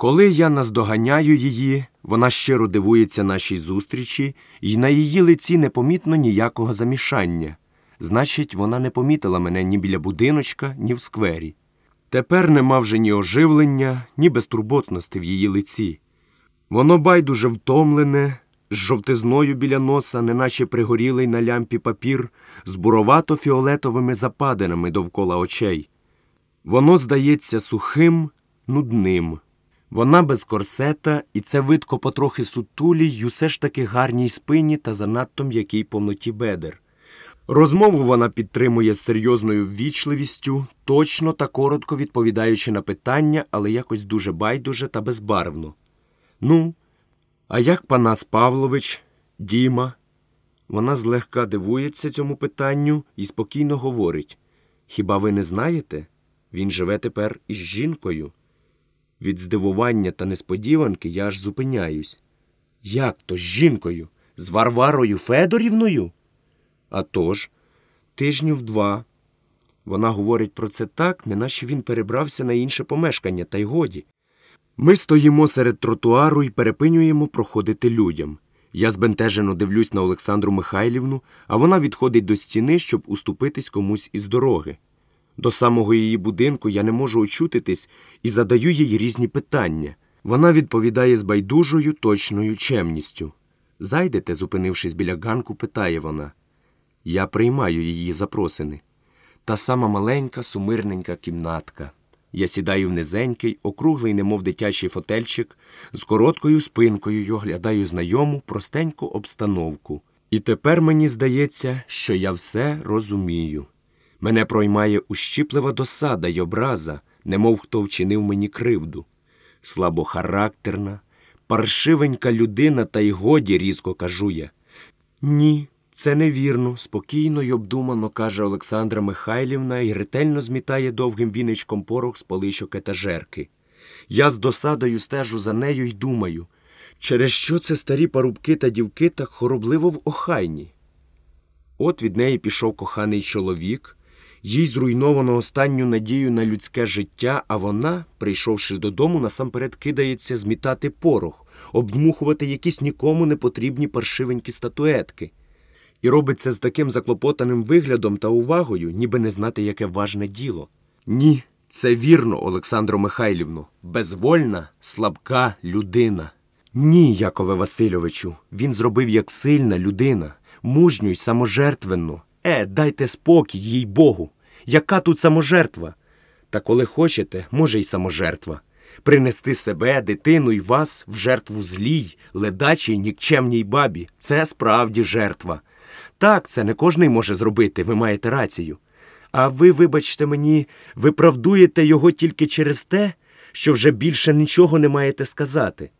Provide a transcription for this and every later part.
Коли я наздоганяю її, вона щиро дивується нашій зустрічі, і на її лиці непомітно ніякого замішання. Значить, вона не помітила мене ні біля будиночка, ні в сквері. Тепер нема вже ні оживлення, ні безтурботності в її лиці. Воно байдуже втомлене, з жовтизною біля носа, неначе пригорілий на лямпі папір, з буровато-фіолетовими западинами довкола очей. Воно здається сухим, нудним. Вона без корсета, і це видко потрохи сутулій, й усе ж таки гарній спині та занадто м'якій повноті бедер. Розмову вона підтримує з серйозною ввічливістю, точно та коротко відповідаючи на питання, але якось дуже байдуже та безбарвно. Ну, а як Панас Павлович, Діма? Вона злегка дивується цьому питанню і спокійно говорить Хіба ви не знаєте? Він живе тепер із жінкою. Від здивування та несподіванки я аж зупиняюсь. Як то з жінкою? З Варварою Федорівною? «А тож, тижнів два. Вона говорить про це так, неначе він перебрався на інше помешкання, та й годі. Ми стоїмо серед тротуару і перепинюємо проходити людям. Я збентежено дивлюсь на Олександру Михайлівну, а вона відходить до стіни, щоб уступитись комусь із дороги. До самого її будинку я не можу очутитись і задаю їй різні питання. Вона відповідає з байдужою точною чемністю. Зайдете, зупинившись біля ганку, питає вона. Я приймаю її запросини. Та сама маленька, сумирненька кімнатка. Я сідаю в низенький, округлий, немов дитячий фотельчик, з короткою спинкою й оглядаю знайому, простеньку обстановку. І тепер мені здається, що я все розумію. Мене проймає ущіплива досада й образа, немов хто вчинив мені кривду. Слабохарактерна, паршивенька людина, та й годі різко кажу я. Ні, це невірно, спокійно й обдумано каже Олександра Михайлівна і ретельно змітає довгим віничком порох з полишок етажерки. Я з досадою стежу за нею й думаю, через що це старі парубки та дівки так хоробливо в охайні. От від неї пішов коханий чоловік, їй зруйновано останню надію на людське життя, а вона, прийшовши додому, насамперед кидається змітати порох, обдмухувати якісь нікому не потрібні паршивенькі статуетки. І робить це з таким заклопотаним виглядом та увагою, ніби не знати, яке важне діло. Ні, це вірно, Олександро Михайлівно, безвольна, слабка людина. Ні, Якове Васильовичу, він зробив як сильна людина, мужню й саможертвенну. Е, дайте спокій, їй Богу. Яка тут саможертва? Та коли хочете, може й саможертва. Принести себе, дитину й вас в жертву злій, ледачій, нікчемній бабі це справді жертва. Так, це не кожний може зробити, ви маєте рацію. А ви, вибачте мені, виправдуєте його тільки через те, що вже більше нічого не маєте сказати.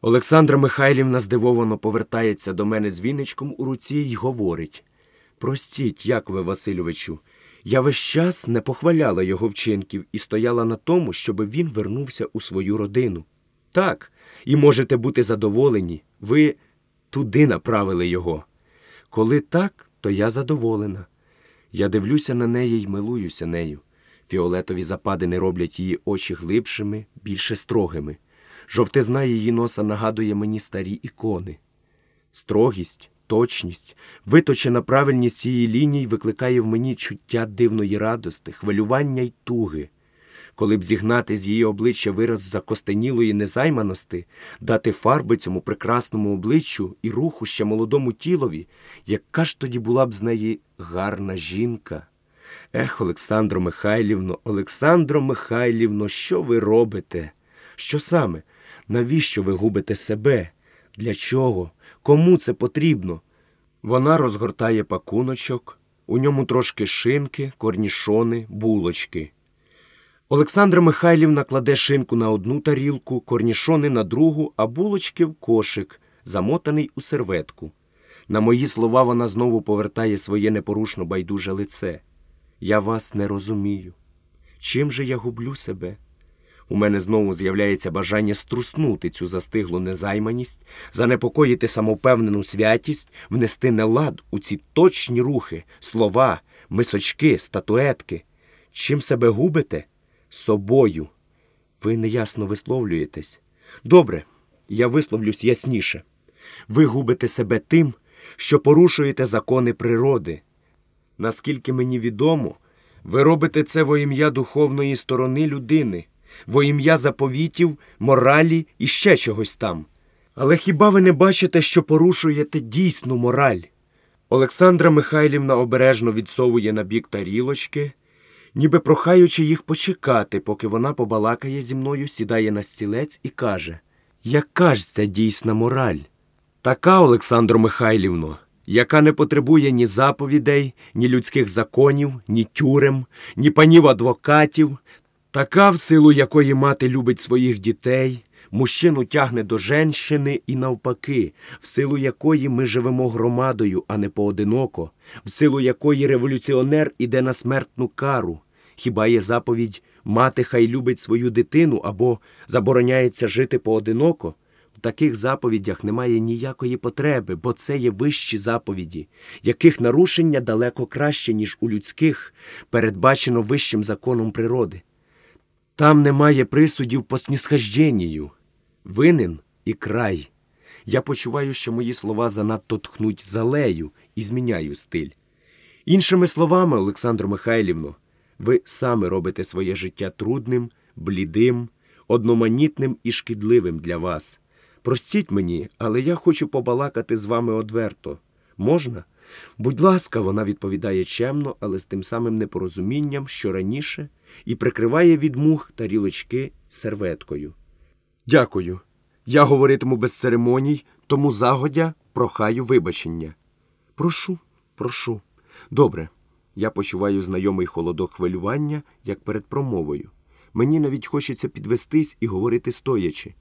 Олександра Михайлівна здивовано повертається до мене з віничком у руці й говорить Простіть, Якове Васильовичу, я весь час не похваляла його вчинків і стояла на тому, щоби він вернувся у свою родину. Так, і можете бути задоволені, ви туди направили його. Коли так, то я задоволена. Я дивлюся на неї й милуюся нею. Фіолетові западини роблять її очі глибшими, більше строгими. Жовтизна її носа нагадує мені старі ікони. Строгість, точність, виточена правильність її ліній викликає в мені чуття дивної радости, хвилювання й туги. Коли б зігнати з її обличчя вираз закостенілої незайманості, дати фарби цьому прекрасному обличчю і руху ще молодому тілові, яка ж тоді була б з неї гарна жінка. Ех, Олександро Михайлівно, Олександро Михайлівно, що ви робите? Що саме? Навіщо ви губите себе? Для чого? Кому це потрібно? Вона розгортає пакуночок, у ньому трошки шинки, корнішони, булочки. Олександра Михайлівна кладе шинку на одну тарілку, корнішони на другу, а булочки в кошик, замотаний у серветку. На мої слова вона знову повертає своє непорушно байдуже лице. Я вас не розумію. Чим же я гублю себе? У мене знову з'являється бажання струснути цю застиглу незайманість, занепокоїти самовпевнену святість, внести нелад у ці точні рухи, слова, мисочки, статуетки. Чим себе губите? Собою. Ви неясно висловлюєтесь. Добре, я висловлюсь ясніше. Ви губите себе тим, що порушуєте закони природи. Наскільки мені відомо, ви робите це во ім'я духовної сторони людини, во ім'я заповітів, моралі і ще чогось там. Але хіба ви не бачите, що порушуєте дійсну мораль? Олександра Михайлівна обережно відсовує на бік тарілочки, ніби прохаючи їх почекати, поки вона побалакає зі мною, сідає на стілець і каже: Яка ж це дійсна мораль? Така, Олександро Михайлівно, яка не потребує ні заповідей, ні людських законів, ні тюрем, ні панів адвокатів, така, в силу якої мати любить своїх дітей, мужчину тягне до женщини і навпаки, в силу якої ми живемо громадою, а не поодиноко, в силу якої революціонер іде на смертну кару. Хіба є заповідь мати хай любить свою дитину або забороняється жити поодиноко? В таких заповідях немає ніякої потреби, бо це є вищі заповіді, яких нарушення далеко краще, ніж у людських, передбачено вищим законом природи. Там немає присудів по снісхожденню, винен і край. Я почуваю, що мої слова занадто тхнуть залею і зміняю стиль. Іншими словами, Олександро Михайлівно, ви саме робите своє життя трудним, блідим, одноманітним і шкідливим для вас. Простіть мені, але я хочу побалакати з вами одверто. Можна? Будь ласка, вона відповідає чемно, але з тим самим непорозумінням, що раніше, і прикриває від мух тарілочки серветкою. Дякую. Я говоритиму без церемоній, тому загодя прохаю вибачення. Прошу, прошу. Добре. Я почуваю знайомий холодок хвилювання, як перед промовою. Мені навіть хочеться підвестись і говорити стоячи.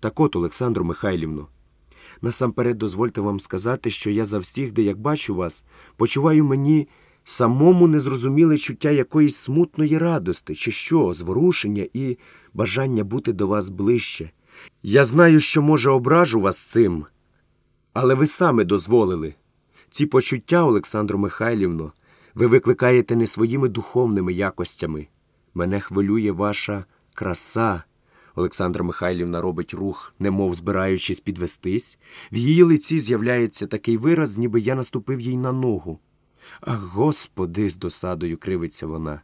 Так от, Олександру Михайлівно, насамперед дозвольте вам сказати, що я завсігди, як бачу вас, почуваю мені самому незрозуміле чуття якоїсь смутної радости, чи що, зворушення і бажання бути до вас ближче. Я знаю, що, може, ображу вас цим, але ви саме дозволили. Ці почуття, Олександру Михайлівно, ви викликаєте не своїми духовними якостями. Мене хвилює ваша краса. Олександра Михайлівна робить рух, немов збираючись підвестись. В її лиці з'являється такий вираз, ніби я наступив їй на ногу. Ах, господи, з досадою кривиться вона.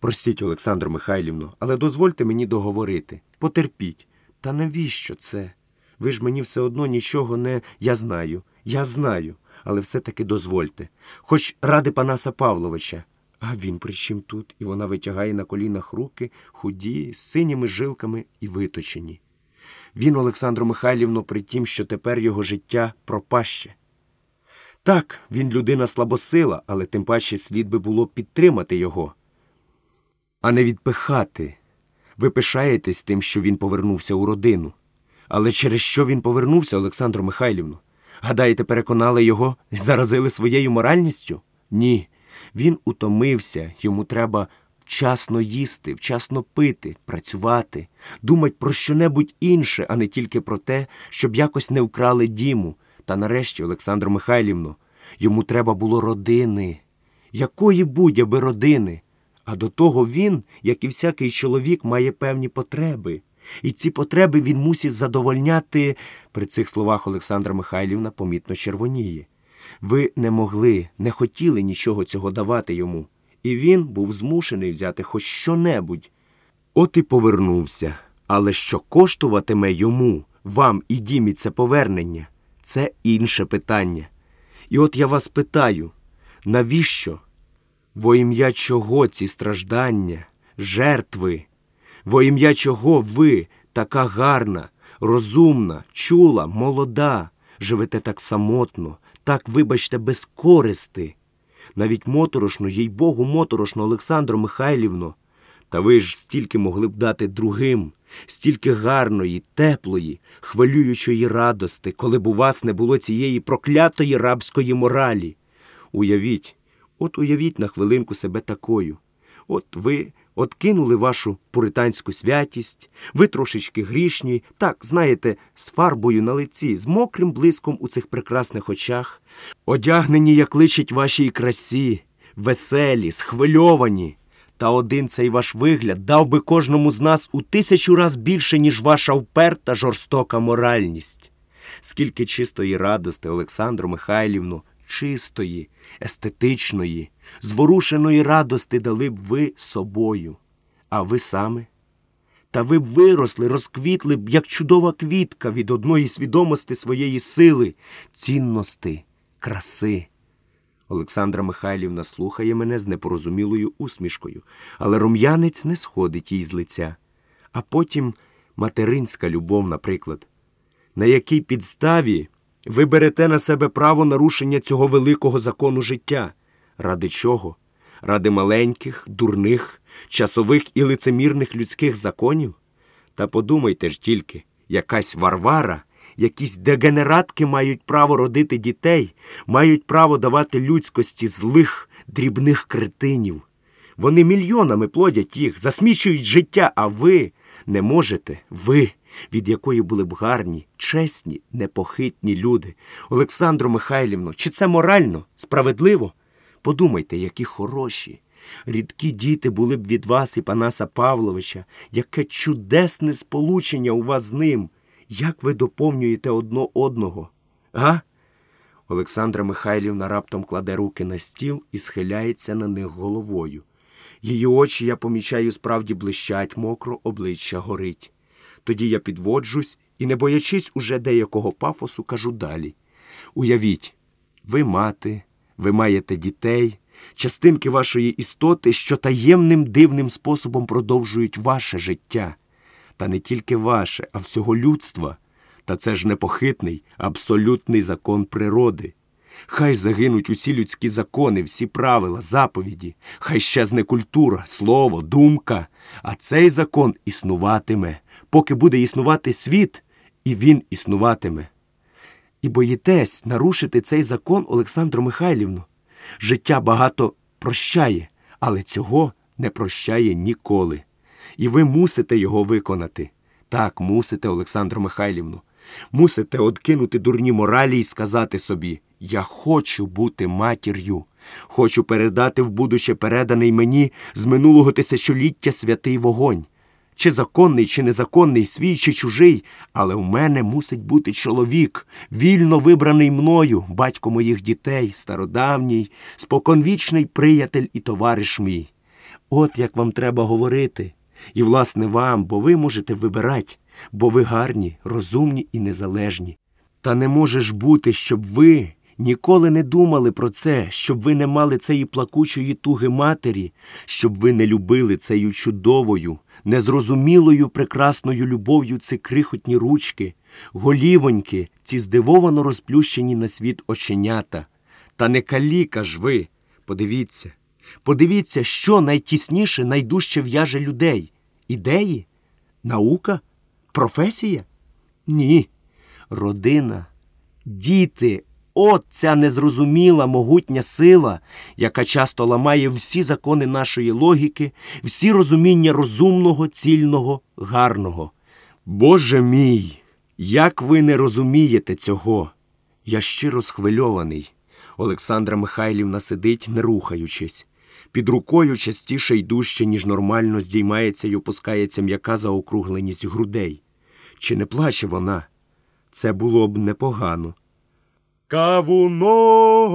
Простіть, Олександру Михайлівну, але дозвольте мені договорити. Потерпіть. Та навіщо це? Ви ж мені все одно нічого не. Я знаю, я знаю, але все-таки дозвольте. Хоч ради Панаса Павловича. А він при чим тут? І вона витягає на колінах руки, худі, з синіми жилками і виточені. Він, Олександру Михайлівну, при тім, що тепер його життя пропаще. Так, він людина слабосила, але тим паче слід би було підтримати його, а не відпихати. Ви пишаєтесь тим, що він повернувся у родину. Але через що він повернувся, Олександру Михайлівну? Гадаєте, переконали його заразили своєю моральністю? Ні. Він утомився, йому треба вчасно їсти, вчасно пити, працювати, думати про що-небудь інше, а не тільки про те, щоб якось не вкрали діму. Та нарешті, Олександру Михайлівну, йому треба було родини. Якої будь-яби родини? А до того він, як і всякий чоловік, має певні потреби. І ці потреби він мусить задовольняти. При цих словах Олександра Михайлівна помітно червоніє. Ви не могли, не хотіли нічого цього давати йому, і він був змушений взяти хоч що-небудь. От і повернувся. Але що коштуватиме йому, вам і дімі це повернення, це інше питання. І от я вас питаю, навіщо? Во ім'я чого ці страждання, жертви? Во ім'я чого ви, така гарна, розумна, чула, молода, живете так самотно, так, вибачте, без користи. Навіть моторошно, їй Богу, моторошно, Олександро Михайлівно. Та ви ж стільки могли б дати другим, стільки гарної, теплої, хвилюючої радости, коли б у вас не було цієї проклятої рабської моралі. Уявіть, от уявіть на хвилинку себе такою. От ви откинули вашу пуританську святість, ви трошечки грішні, так, знаєте, з фарбою на лиці, з мокрим блиском у цих прекрасних очах, одягнені, як личить вашій красі, веселі, схвильовані. Та один цей ваш вигляд дав би кожному з нас у тисячу раз більше, ніж ваша вперта жорстока моральність. Скільки чистої радости, Олександру Михайлівну, чистої, естетичної, зворушеної радости дали б ви собою, а ви саме. Та ви б виросли, розквітли б, як чудова квітка від одної свідомості своєї сили, цінності, краси. Олександра Михайлівна слухає мене з непорозумілою усмішкою, але рум'янець не сходить їй з лиця. А потім материнська любов, наприклад, на якій підставі ви берете на себе право нарушення цього великого закону життя. Ради чого? Ради маленьких, дурних, часових і лицемірних людських законів? Та подумайте ж тільки, якась Варвара, якісь дегенератки мають право родити дітей, мають право давати людськості злих, дрібних кретинів. Вони мільйонами плодять їх, засмічують життя, а ви не можете, ви, від якої були б гарні, чесні, непохитні люди. Олександро Михайлівно, чи це морально, справедливо? Подумайте, які хороші. Рідкі діти були б від вас і Панаса Павловича, яке чудесне сполучення у вас з ним. Як ви доповнюєте одно одного? Га? Олександра Михайлівна раптом кладе руки на стіл і схиляється на них головою. Її очі, я помічаю, справді блищать мокро, обличчя горить. Тоді я підводжусь і, не боячись уже деякого пафосу, кажу далі. Уявіть, ви мати, ви маєте дітей, частинки вашої істоти, що таємним дивним способом продовжують ваше життя. Та не тільки ваше, а всього людства. Та це ж непохитний, абсолютний закон природи. Хай загинуть усі людські закони, всі правила, заповіді, хай щезне культура, слово, думка, а цей закон існуватиме, поки буде існувати світ, і він існуватиме. І боїтесь нарушити цей закон, Олександру Михайлівну. Життя багато прощає, але цього не прощає ніколи. І ви мусите його виконати. Так, мусите, Олександру Михайлівну. Мусите откинути дурні моралі і сказати собі Я хочу бути матір'ю, хочу передати в будуще переданий мені з минулого тисячоліття святий вогонь. Чи законний, чи незаконний, свій, чи чужий, але у мене мусить бути чоловік, вільно вибраний мною, батько моїх дітей, стародавній, споконвічний приятель і товариш мій. От як вам треба говорити. І, власне, вам, бо ви можете вибирати, бо ви гарні, розумні і незалежні. Та не може ж бути, щоб ви ніколи не думали про це, щоб ви не мали цієї плакучої туги матері, щоб ви не любили цією чудовою, незрозумілою прекрасною любов'ю ці крихотні ручки, голівоньки, ці здивовано розплющені на світ оченята. Та не каліка ж ви, подивіться. Подивіться, що найтісніше, найдужче в'яже людей. Ідеї? Наука? Професія? Ні. Родина, діти, от ця незрозуміла могутня сила, яка часто ламає всі закони нашої логіки, всі розуміння розумного, цільного, гарного. Боже мій, як ви не розумієте цього? Я щиро схвильований. Олександра Михайлівна сидить, не рухаючись. Під рукою частіше й дужче, ніж нормально, здіймається й опускається м'яка заокругленість грудей. Чи не плаче вона? Це було б непогано. Кавунов,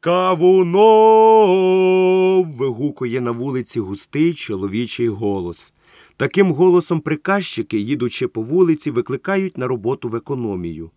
кавунов. вигукує на вулиці густий чоловічий голос. Таким голосом приказчики, їдучи по вулиці, викликають на роботу в економію.